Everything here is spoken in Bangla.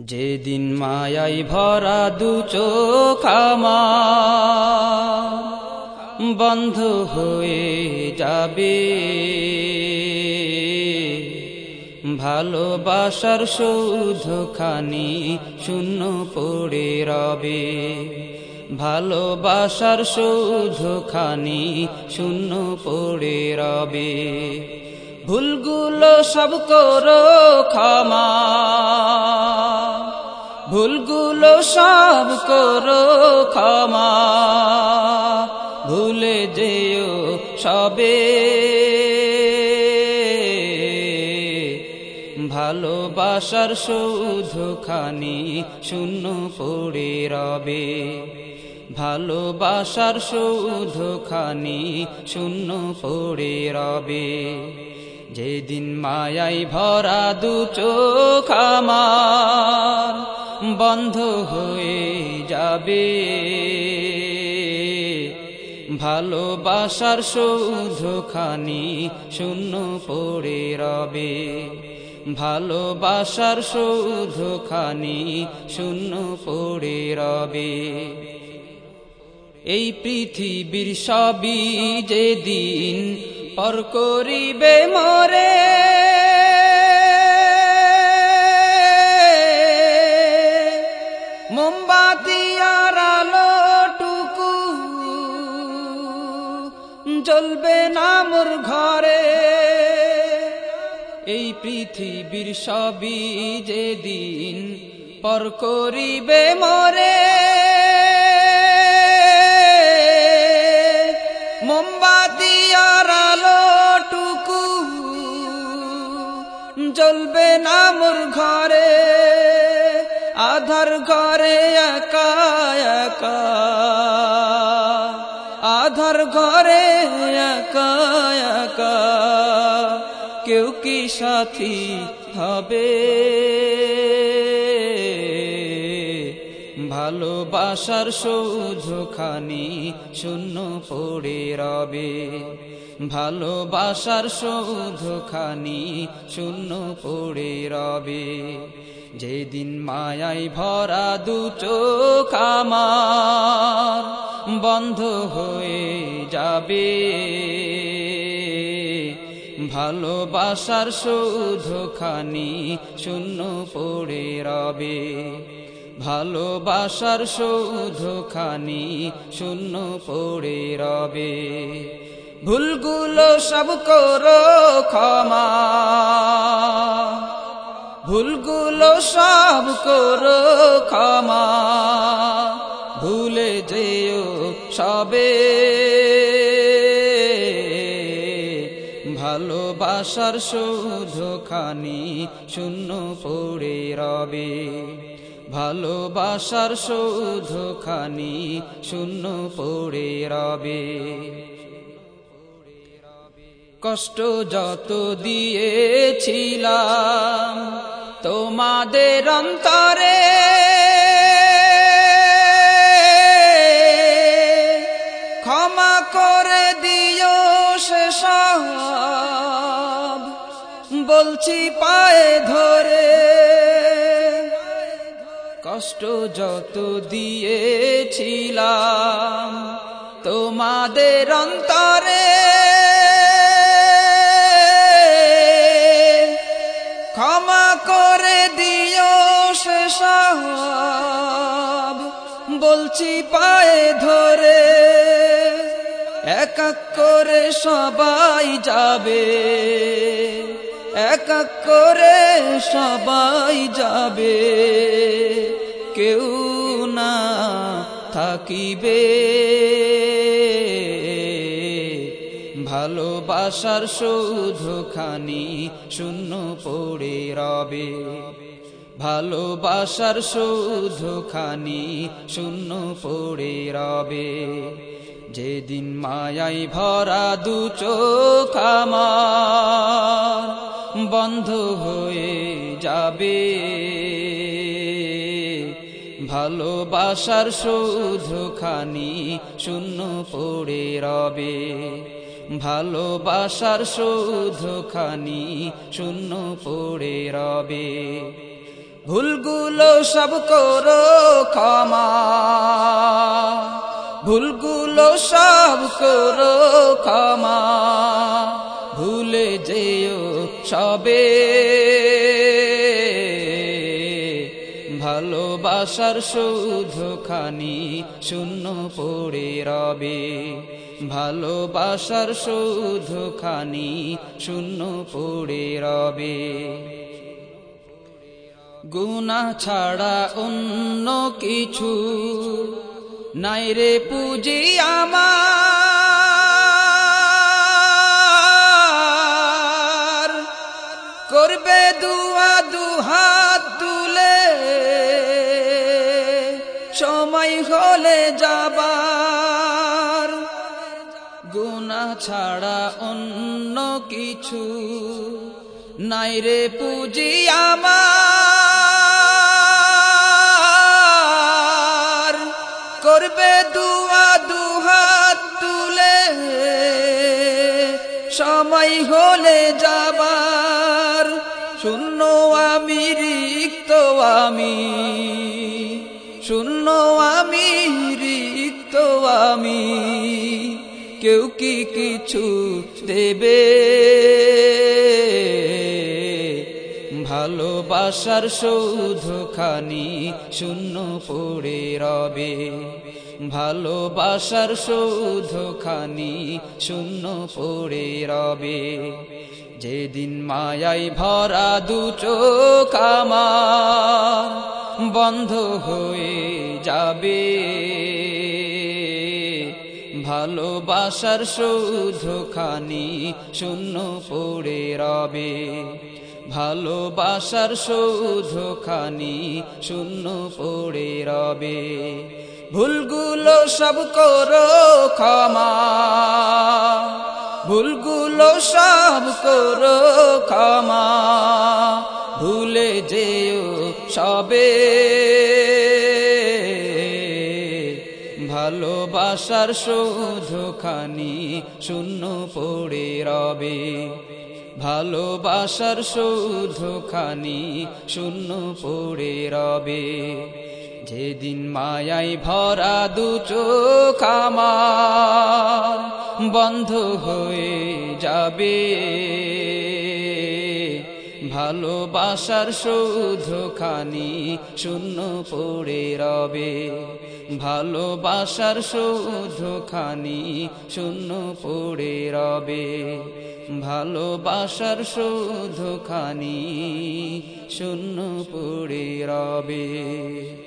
যেদিন মায়াই ভরা দু চোখ বন্ধ হয়ে যাবে। ভালোবাসার সৌধখানি শূন্য পড়ে রবে। ভালোবাসার সৌধখানি শূন্য পড়ে রবে। ভুলগুলো সব করো ক্ষমা। ভুলগুলো সব করো, ক্ষমা ভুলে যেও সবে। ভালোবাসার সৌধখানি শূন্য পড়ে রবে। ভালোবাসার সৌধখানি শূন্য পড়ে রবে। যেদিন মায়াই ভরা দু চোখ আমার বন্ধ হয়ে যাবে। ভালোবাসার সৌধখানি শূন্য পড়ে রবে। ভালোবাসার সৌধখানি শূন্য পড়ে রবে। এই পৃথিবীর সবই যেদিন পর করিবে মরে পৃথিবীর সবই যেদিন পর করিবে মরে। মোমবাতি আর আলোটুকু জ্বলবে না মোর ঘরে। আধার ঘরে একা একা। আধার ঘরে একা একা। কেউ সাথী হবে। ভালোবাসার সৌধখানি শূন্য পড়ে রবে। ভালোবাসার সৌধখানি শূন্য পড়ে রবে। যেদিন মায়াই ভরা দু আমার বন্ধ হয়ে যাবে। ভালোবাসার সৌধখানি শূন্য পড়ে রবে। ভালোবাসার সৌধখানি শূন্য পড়ে রবে। ভুলগুলো সব করো ক্ষমা। ভুলগুলো সব করো ক্ষমা। ভুলে যেও সবে। ভালোবাসার সৌধখানি শূন্য পড়ে রবে। ভালোবাসার সৌধখানি শূন্য পড়ে রবে। কষ্ট যত দিয়েছিলাম, তোমাদের অন্তরে বলছি পায়ে ধরে। কষ্ট যত দিয়েছিলাম তোমাদের অন্তরে। ক্ষমা করে দিও সে বলছি পায়ে ধরে। এক এক করে সবাই যাবে। এক করে সবাই যাবে। কেউ না থাকিবে। ভালোবাসার সৌধখানি শূন্য পড়ে রবে। ভালোবাসার সৌধখানি শূন্য পড়ে রবে। যেদিন মায়াই ভরা দু চোখ আমার বন্ধ হয়ে যাবে। ভালোবাসার সৌধখানি শূন্য পড়ে রবে। ভালোবাসার সৌধখানি শূন্য পড়ে রবে। ভুলগুলো সব করো ক্ষমা। ভুলগুলো সব করো ক্ষমা। ভুলে যেও সবে ভালোবাসার খানি শূন্য পড়ে রবে। ভালোবাসার খানি শূন্য পড়ে রবে। গুনা ছাড়া অন্য কিছু নাই রে পুজি আমার। দুয়া দুহাত তুলে, সময় হলে যাবার। গুনা ছাড়া অন্য কিছু নাই রে পুজি আমার। করবে দুয়া দুহাত তুলে, সময় হলে যাবার আমি শূন্য আমি রিক্ত আমি। কেউ কি কিছু দেবে? ভালোবাসার খানি শূন্য পড়ে রবে। ভালোবাসার খানি শূন্য পড়ে রবে। যেদিন মায়াই ভরা দু চোখ বন্ধ হয়ে যাবে। ভালোবাসার খানি শূন্য পড়ে রবে। ভালোবাসার খানি শূন্য পড়ে রবে। ভুলগুলো সব করো ক্ষমা। ভুলগুলো সব করো ক্ষমা। ভুলে যেও সবে। ভালোবাসার খানি শূন্য পড়ে রবে। ভালোবাসার খানি শূন্য পড়ে রবে। যেদিন মায়াই ভরা দু চোখ বন্ধ হয়ে যাবে। ভালোবাসার খানি শূন্য পড়ে রবে। ভালোবাসার খানি শূন্য পড়ে রবে। ভালোবাসার খানি শূন্য পড়ে রবে।